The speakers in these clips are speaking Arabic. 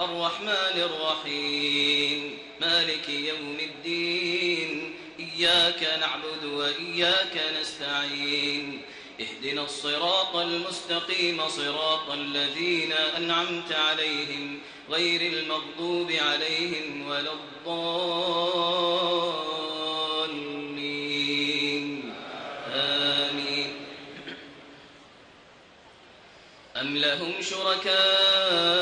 الرحمن الرحيم. مالك يوم الدين. إياك نعبد وإياك نستعين. اهدنا الصراط المستقيم صراط الذين أنعمت عليهم غير المغضوب عليهم ولا الضالين. آمين. أم لهم شركاء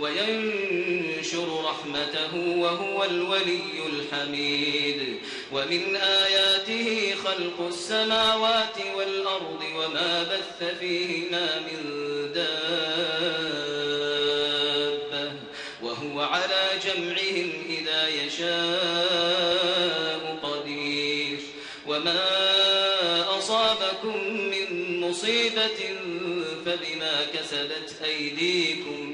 وينشر رحمته وهو الولي الحميد. ومن آياته خلق السماوات والأرض وما بث فيهما من دابة. وهو على جمعهم إذا يشاء قدير. وما أصابكم من مصيبة فبما كسبت أيديكم.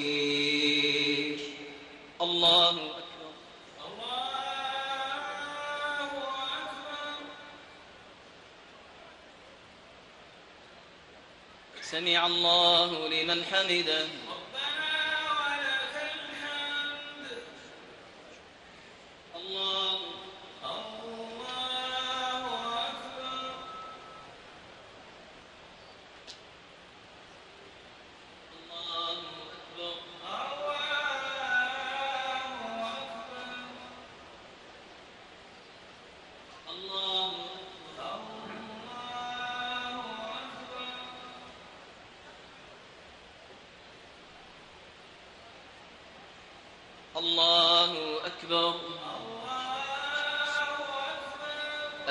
سمع الله لمن حمده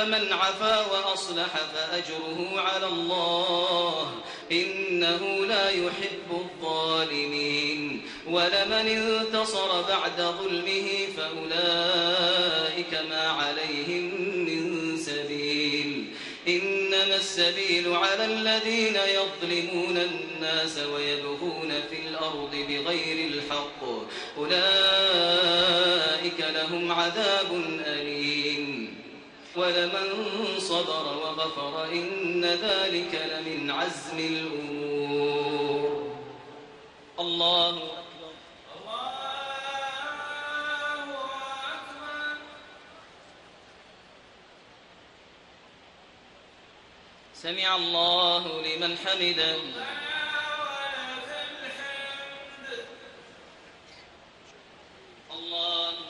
فمن عفا وأصلح فأجره على الله. إنه لا يحب الظالمين. ولمن انتصر بعد ظلمه فأولئك ما عليهم من سبيل. إنما السبيل على الذين يظلمون الناس ويبغون في الأرض بغير الحق. أولئك لهم عذاب أليم. ولمن صبر وغفر إن ذلك لمن عزم الأمور. الله أكبر. سمع الله لمن حمده. الله الله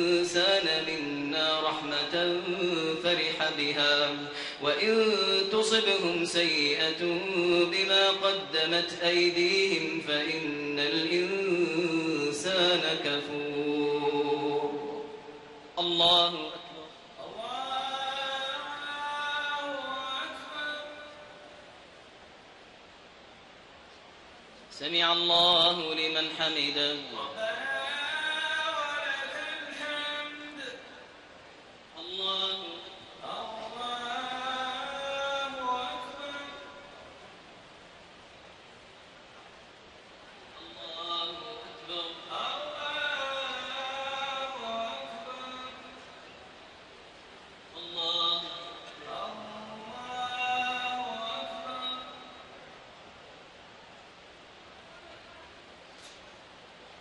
بها وإن تصبهم سيئة بما قدمت أيديهم فإن الإنسان كفور. الله أكبر. سمع الله لمن حمده.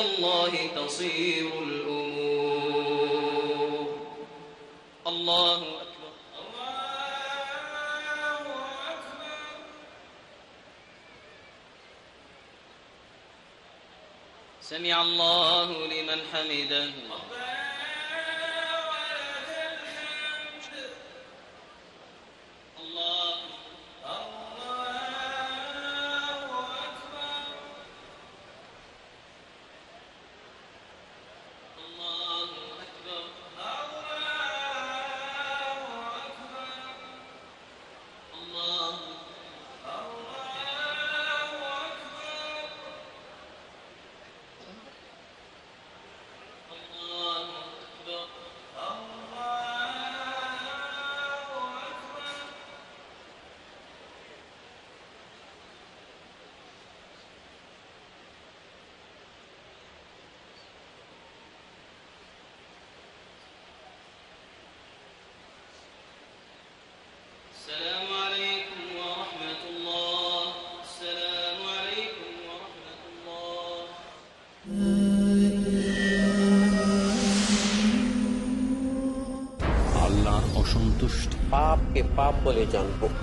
الله تصير الأمور. الله سمع الله لمن حمده. के पाप को जानबो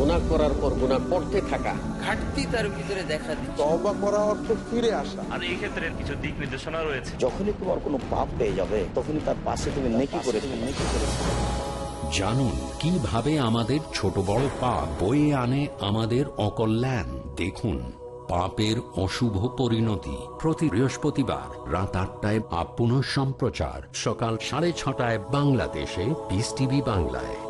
গুণা করার পর গুণা করতে থাকা। ঘাটতি তার ভিতরে দেখা দিচ্ছে। তবা করা অর্থ ফিরে আসা। আর এই ক্ষেত্রে কিছু দিক নির্দেশনা রয়েছে। যখনই তোমার কোনো পাপ পেয়ে যাবে তখনই তার পাশে তুমি নেকি করে তুমি নেকি করে জানুন কীভাবে আমাদের ছোট বড় পাপ বয়ে আনে আমাদের অকল্যাণ। দেখুন পাপের অশুভ পরিণতি। প্রতি বৃহস্পতিবার রাত আটটায় আপ সম্প্রচার সকাল সাড়ে ছটায় বাংলাদেশে পিস টিভি বাংলায়।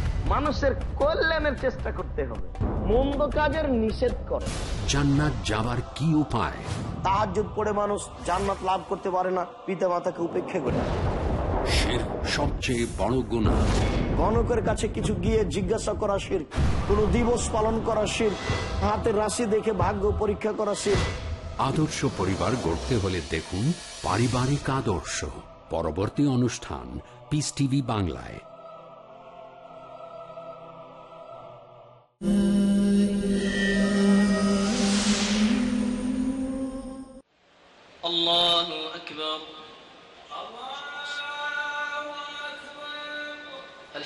মানুষের কল্যাণের চেষ্টা করতে হবে। মন্দ কাজের নিষেধ করে। জান্নাত যাবার কি উপায়? তাহাজ্জুদ পড়ে মানুষ জান্নাত লাভ করতে পারে না পিতা মাতাকে উপেক্ষা করে। শির সবচেয়ে বড় গুণা গণকের কাছে কিছু গিয়ে জিজ্ঞাসা করা শির কোন দিবস পালন করা শির হাতের রাশি দেখে ভাগ্য পরীক্ষা করা শির। আদর্শ পরিবার গড়তে হলে দেখুন পারিবারিক আদর্শ। পরবর্তী অনুষ্ঠান পিস টিভি বাংলায়।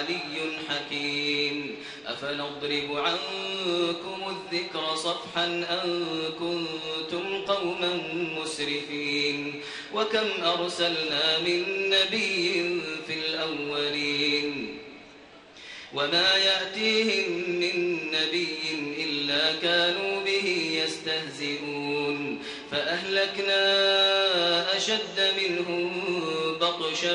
لعلي حكيم. أفنضرب عنكم الذكر صفحا أن كنتم قوما مسرفين. وكم أرسلنا من نبي في الأولين. وما يأتيهم من نبي إلا كانوا به يستهزئون. فأهلكنا أشد منهم بطشا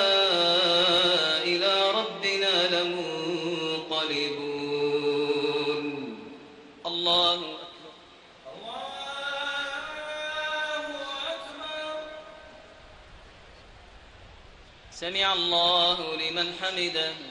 لمن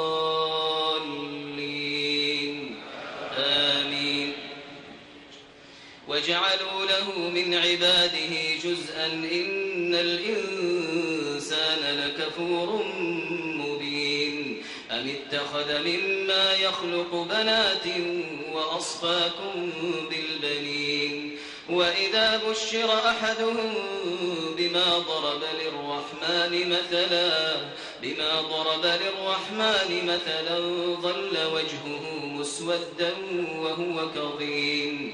من عباده جزءا إن الإنسان لكفور مبين. أم اتخذ مما يخلق بنات وأصفاكم بالبنين. وإذا بشر أحدهم بما ضرب للرحمن مثلا بما ضرب للرحمن مثلا ظل وجهه مسودا وهو كظيم.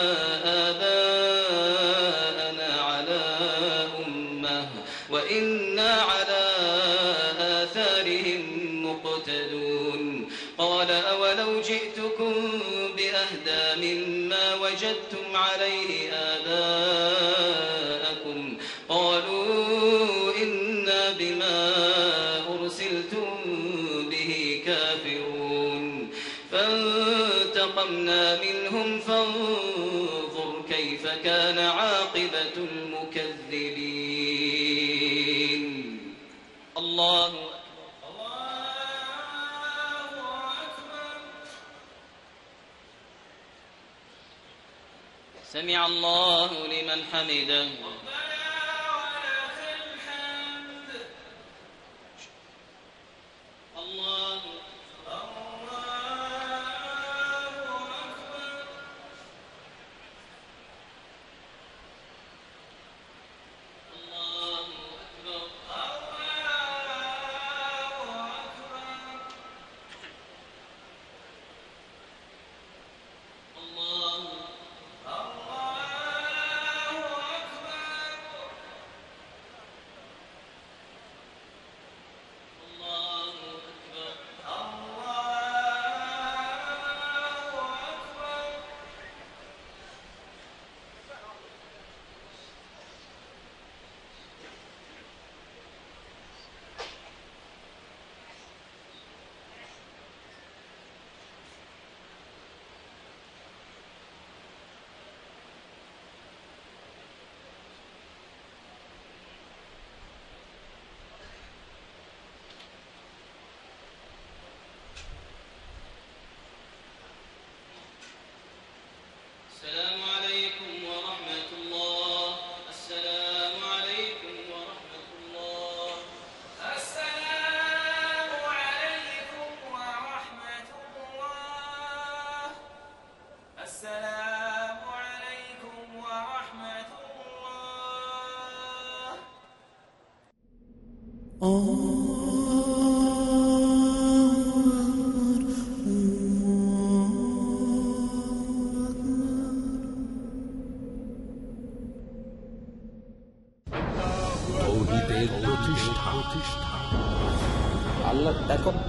كان عاقبة المكذبين. الله سمع الله لمن حمده.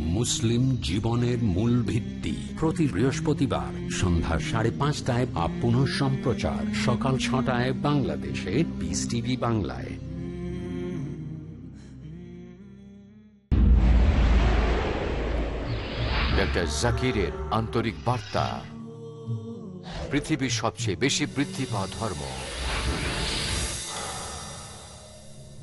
মুসলিম জীবনের মূল ভিত্তি। প্রতি বৃহস্পতিবার সন্ধ্যা সাড়ে পাঁচটায় বা পুনঃ সম্প্রচার। সকাল ছটায় বাংলাদেশে পিস টিভি বাংলায়। ডক্টর জাকিরের আন্তরিক বার্তা। পৃথিবীর সবচেয়ে বেশি বৃদ্ধি পাওয়া ধর্ম।